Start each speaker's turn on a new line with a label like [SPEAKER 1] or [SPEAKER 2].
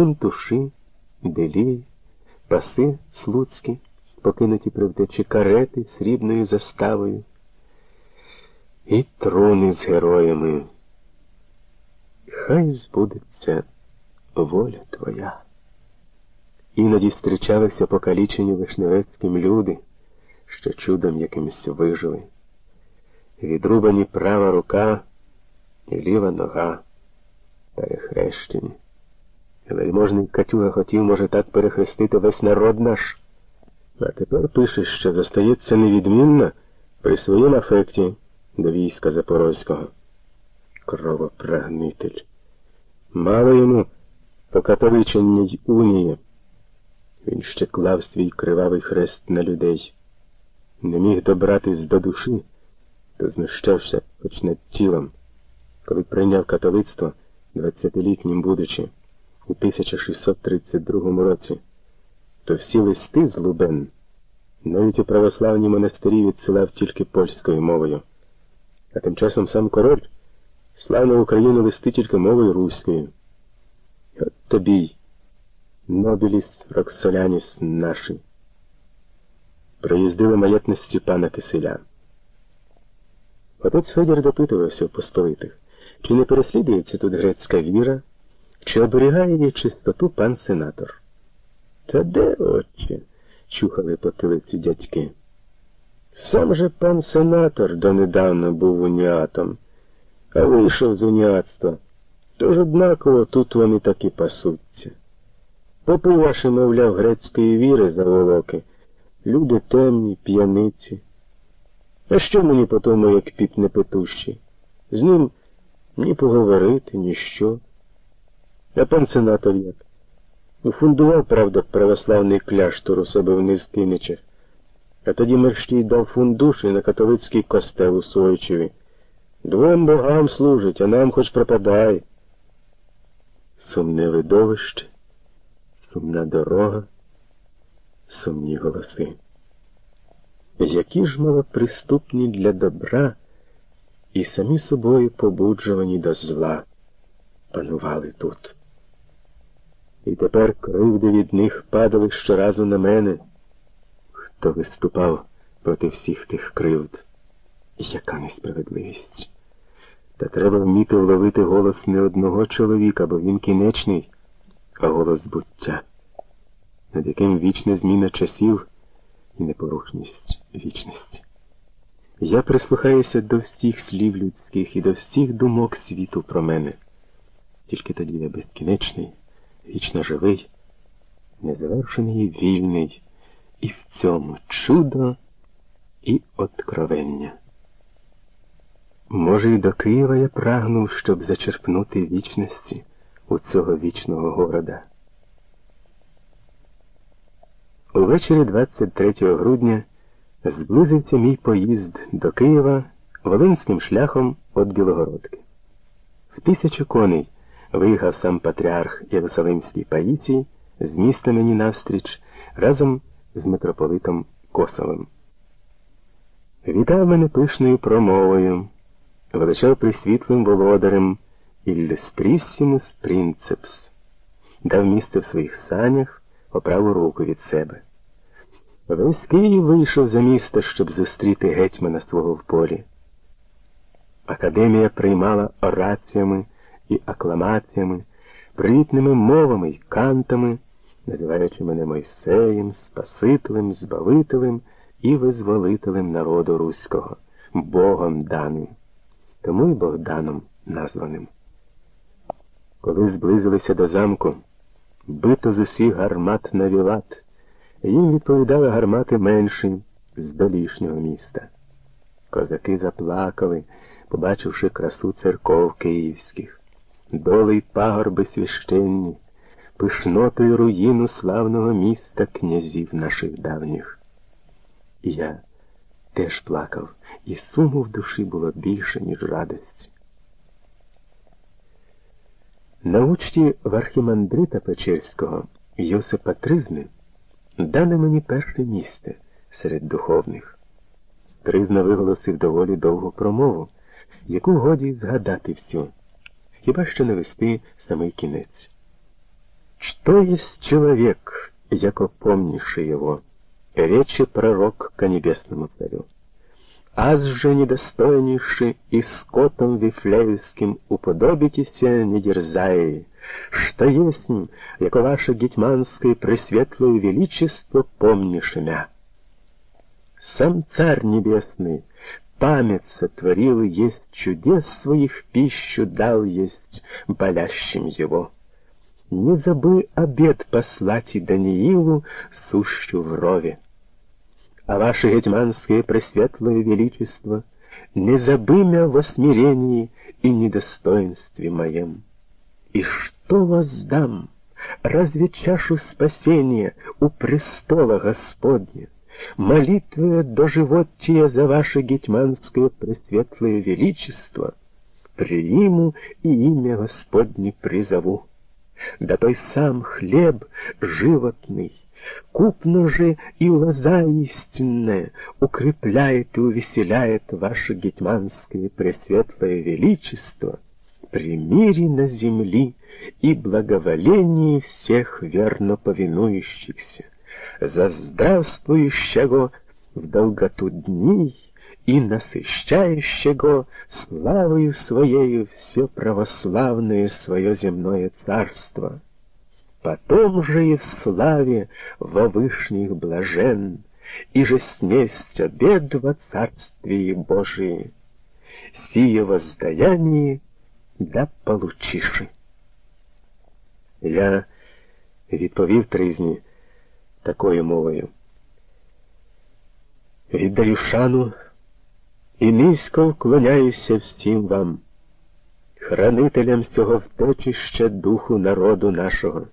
[SPEAKER 1] кунтуши, делії, паси слуцькі, покинуті при втечі карети срібною заставою, і трони з героями. Хай збудеться воля твоя. Іноді зустрічалися покалічені вишневецьким люди, що чудом якимось вижили. Відрубані права рука і ліва нога перехрещені. Вельможний Катюга хотів, може, так перехрестити весь народ наш. А тепер пише, що зостається невідмінно при своєму афекті до війська Запорозького. Кровопрагнитель. Мало йому покатоличенній унії. Він ще клав свій кривавий хрест на людей. Не міг добратись до душі, то знущався хоч над тілом, коли прийняв католицтво двадцятилітнім будучи у 1632 році, то всі листи з Лубен навіть у православні монастирі відсилав тільки польською мовою. А тим часом сам король слав на Україну листи тільки мовою руською. От тобі, нобіліс Роксоляніс наші, проїздили маєтності пана Киселя. Отець Федір допитувався в посполитих, чи не переслідується тут грецька віра, чи оберігає її чистоту пан сенатор. Та де, отче? чухали потилиці дядьки. Сам же пан сенатор донедавна був уніатом, а вийшов з уніатства. Тож однаково тут вони так і пасуться. Попи ваші, мовляв, грецької віри заволоки, люди темні, п'яниці. А що мені по тому, як піп не петущий? З ним ні поговорити, ні що. А пан сенатор як? Фундував, правда, православний кляштор у себе в Низкиничах, а тоді мерщій дав фундуш і на католицький костел у Сойчеві. Двом богам служить, а нам хоч пропадай. Сумне видовище, сумна дорога, сумні голоси. Які ж малоприступні для добра і самі собою побуджувані до зла панували тут. І тепер кривди від них падали щоразу на мене, хто виступав проти всіх тих кривд. Яка несправедливість. Та треба вміти вловити голос не одного чоловіка, бо він кінечний, а голос буття, над яким вічна зміна часів і непорушність вічності. Я прислухаюся до всіх слів людських і до всіх думок світу про мене. Тільки тоді я безкінечний вічно живий, незавершений вільний, і в цьому чудо і откровення. Може, і до Києва я прагнув, щоб зачерпнути вічності у цього вічного города. Увечері 23 грудня зблизився мій поїзд до Києва Волинським шляхом від Білогородки. В тисячу коней виїхав сам патріарх Єрусалимський Паїцій з міста мені навстріч разом з митрополитом Косовим. Вітав мене пишною промовою, величав присвітлим володарем Іллюстрісімус Принцепс, дав місце в своїх санях по праву руку від себе. Весь Київ вийшов за місто, щоб зустріти гетьмана свого в полі. Академія приймала ораціями і акламаціями, привітними мовами й кантами, називаючи мене Мойсеєм, Спасителем, Збавителем і визволителем народу руського, Богом даним, тому й Богданом названим. Коли зблизилися до замку, бито з усіх гармат на вілат, їм відповідали гармати менші з долішнього міста. Козаки заплакали, побачивши красу церков київських доли й пагорби священні, пишнотою руїну славного міста князів наших давніх. І я теж плакав, і суму в душі було більше, ніж радості. На учті в архімандрита Печерського Йосипа Тризни дане мені перше місце серед духовних. Тризна виголосив доволі довгу промову, яку годі згадати всю хіба що не вести самий кінець. Что есть человек, яко помнишь его? Речи пророк ко небесному царю. Аз же недостойнейший и скотом вифлеевским уподобитеся, не дерзая, что есть, яко ваше гетьманское пресветлое величество помнишь имя. Сам Царь Небесный память сотворил, есть чудес своих пищу дал есть болящим его. Не забы обед послать и Даниилу, сущу в рове. А ваше гетьманское пресветлое величество не забымя во смирении и недостоинстве моем. И что воздам? Разве чашу спасения у престола Господня? Молитвы до животия за ваше гетьманское пресветлое величество, приму и имя Господне призову. Да той сам хлеб животный, купно же и лоза истинная укрепляет и увеселяет ваше гетьманское пресветлое величество при мире на земли и благоволении всех верно повинующихся за здравствующего в долготу дней и насыщающего славою своею все православное свое земное царство. Потом же и в славе во вышних блажен, и же снесть обед во царствии Божии. Сие воздаяние да получиши. Я відповів тризні, такою мовою. Віддаю шану і низько вклоняюся всім вам, хранителям цього втечища духу народу нашого.